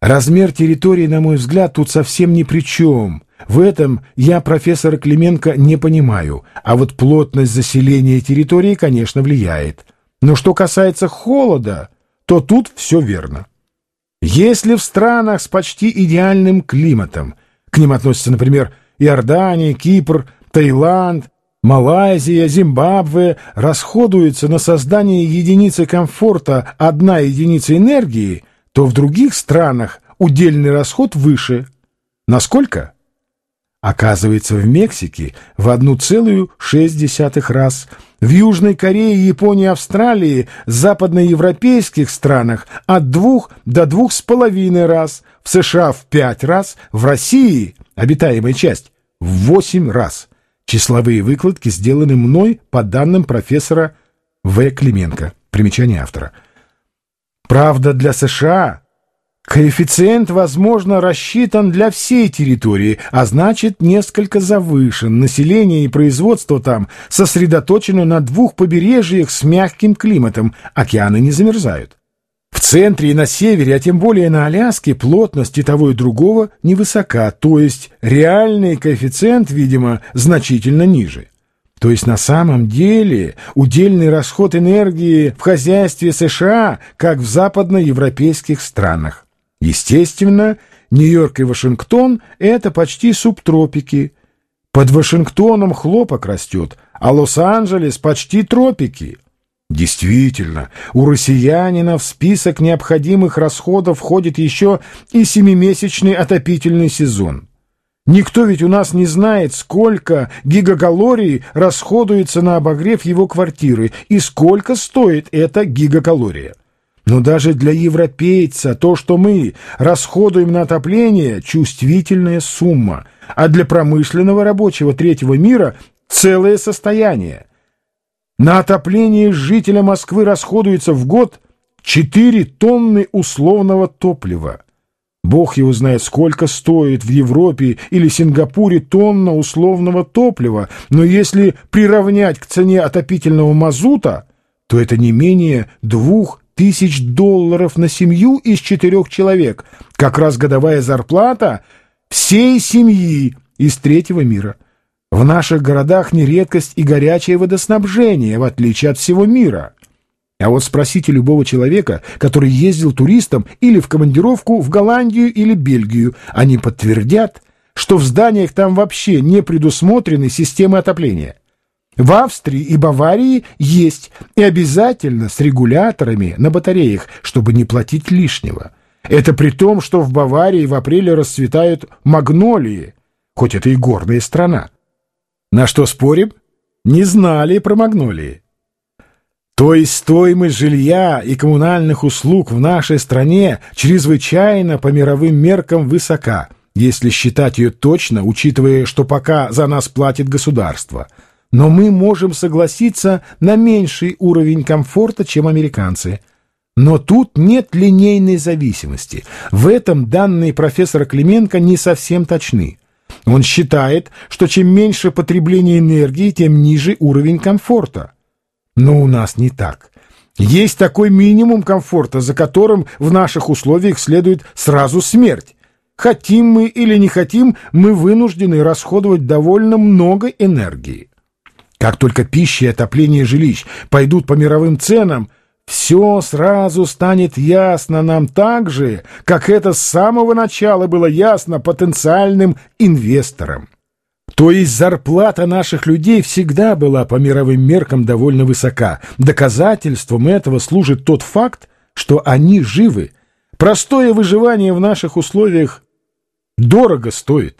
Размер территории, на мой взгляд, тут совсем ни при чем. В этом я профессора Клименко не понимаю, а вот плотность заселения территории, конечно, влияет. Но что касается холода, то тут все верно. Если в странах с почти идеальным климатом, к ним относятся, например, Иордания, Кипр, Таиланд, Малайзия, Зимбабве, расходуется на создание единицы комфорта одна единица энергии, то в других странах удельный расход выше. Насколько? Оказывается, в Мексике в 1,6 раз, в Южной Корее, Японии, Австралии, западноевропейских странах от 2 до 2,5 раз, в США в 5 раз, в России, обитаемая часть, в 8 раз. Числовые выкладки сделаны мной по данным профессора В. Клименко. Примечание автора. Правда, для США Коэффициент, возможно, рассчитан для всей территории, а значит, несколько завышен. Население и производство там сосредоточено на двух побережьях с мягким климатом, океаны не замерзают. В центре и на севере, а тем более на Аляске, плотность и того и другого невысока, то есть реальный коэффициент, видимо, значительно ниже. То есть на самом деле удельный расход энергии в хозяйстве США, как в западноевропейских странах. Естественно, Нью-Йорк и Вашингтон — это почти субтропики. Под Вашингтоном хлопок растет, а Лос-Анджелес — почти тропики. Действительно, у россиянина в список необходимых расходов входит еще и семимесячный отопительный сезон. Никто ведь у нас не знает, сколько гигакалорий расходуется на обогрев его квартиры и сколько стоит эта гигакалория. Но даже для европейца то, что мы расходуем на отопление, чувствительная сумма, а для промышленного рабочего третьего мира целое состояние. На отопление жителя Москвы расходуется в год 4 тонны условного топлива. Бог его знает, сколько стоит в Европе или Сингапуре тонна условного топлива, но если приравнять к цене отопительного мазута, то это не менее двух тысяч долларов на семью из четырех человек, как раз годовая зарплата всей семьи из третьего мира. В наших городах не редкость и горячее водоснабжение, в отличие от всего мира. А вот спросите любого человека, который ездил туристом или в командировку в Голландию или Бельгию, они подтвердят, что в зданиях там вообще не предусмотрены системы отопления. В Австрии и Баварии есть, и обязательно с регуляторами на батареях, чтобы не платить лишнего. Это при том, что в Баварии в апреле расцветают магнолии, хоть это и горная страна. На что спорим? Не знали про магнолии. То есть стоимость жилья и коммунальных услуг в нашей стране чрезвычайно по мировым меркам высока, если считать ее точно, учитывая, что пока за нас платит государство – но мы можем согласиться на меньший уровень комфорта, чем американцы. Но тут нет линейной зависимости. В этом данные профессора Клименко не совсем точны. Он считает, что чем меньше потребление энергии, тем ниже уровень комфорта. Но у нас не так. Есть такой минимум комфорта, за которым в наших условиях следует сразу смерть. Хотим мы или не хотим, мы вынуждены расходовать довольно много энергии. Как только пища и отопление жилищ пойдут по мировым ценам, все сразу станет ясно нам так же, как это с самого начала было ясно потенциальным инвесторам. То есть зарплата наших людей всегда была по мировым меркам довольно высока. Доказательством этого служит тот факт, что они живы. Простое выживание в наших условиях дорого стоит.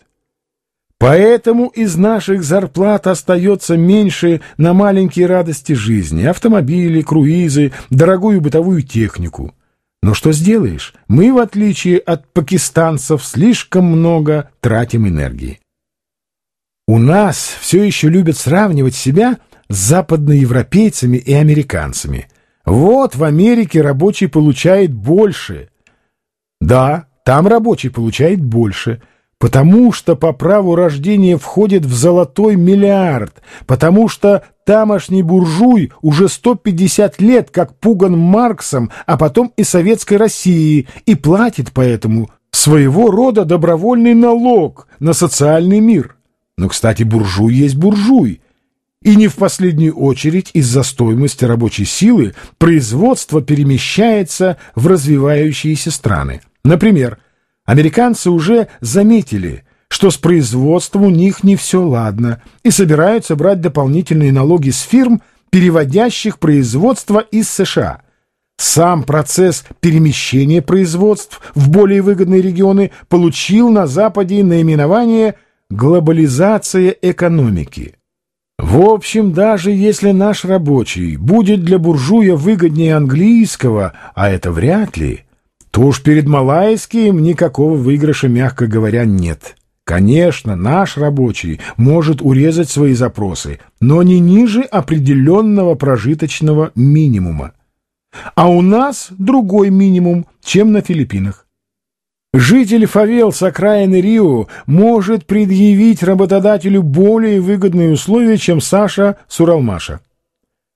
Поэтому из наших зарплат остается меньше на маленькие радости жизни, автомобили, круизы, дорогую бытовую технику. Но что сделаешь? Мы, в отличие от пакистанцев, слишком много тратим энергии. У нас все еще любят сравнивать себя с западноевропейцами и американцами. Вот в Америке рабочий получает больше. Да, там рабочий получает больше – Потому что по праву рождения входит в золотой миллиард, потому что тамошний буржуй уже 150 лет как пуган Марксом, а потом и советской Россией, и платит поэтому своего рода добровольный налог на социальный мир. Но, кстати, буржуй есть буржуй. И не в последнюю очередь из-за стоимости рабочей силы производство перемещается в развивающиеся страны. Например, Американцы уже заметили, что с производством у них не все ладно, и собираются брать дополнительные налоги с фирм, переводящих производство из США. Сам процесс перемещения производств в более выгодные регионы получил на Западе наименование «глобализация экономики». В общем, даже если наш рабочий будет для буржуя выгоднее английского, а это вряд ли – то уж перед Малайским никакого выигрыша, мягко говоря, нет. Конечно, наш рабочий может урезать свои запросы, но не ниже определенного прожиточного минимума. А у нас другой минимум, чем на Филиппинах. Житель фавел с окраины Рио может предъявить работодателю более выгодные условия, чем Саша Суралмаша.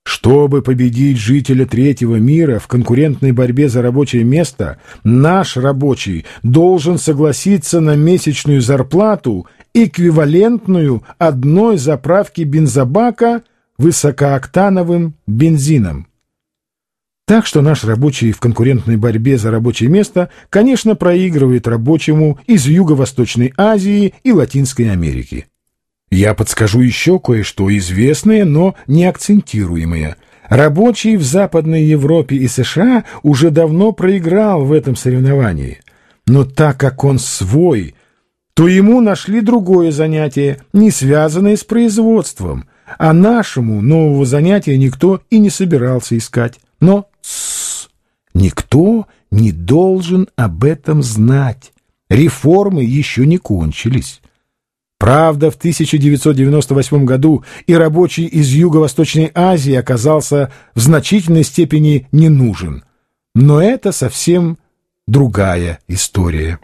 Чтобы победить жителя третьего мира в конкурентной борьбе за рабочее место, наш рабочий должен согласиться на месячную зарплату, эквивалентную одной заправке бензобака высокооктановым бензином. Так что наш рабочий в конкурентной борьбе за рабочее место, конечно, проигрывает рабочему из Юго-Восточной Азии и Латинской Америки. Я подскажу еще кое-что известное, но не акцентируемое. Рабочий в Западной Европе и США уже давно проиграл в этом соревновании. Но так как он свой, то ему нашли другое занятие, не связанное с производством, а нашему нового занятия никто и не собирался искать. Но тссс, никто не должен об этом знать. Реформы еще не кончились. Правда, в 1998 году и рабочий из Юго-Восточной Азии оказался в значительной степени не нужен. Но это совсем другая история.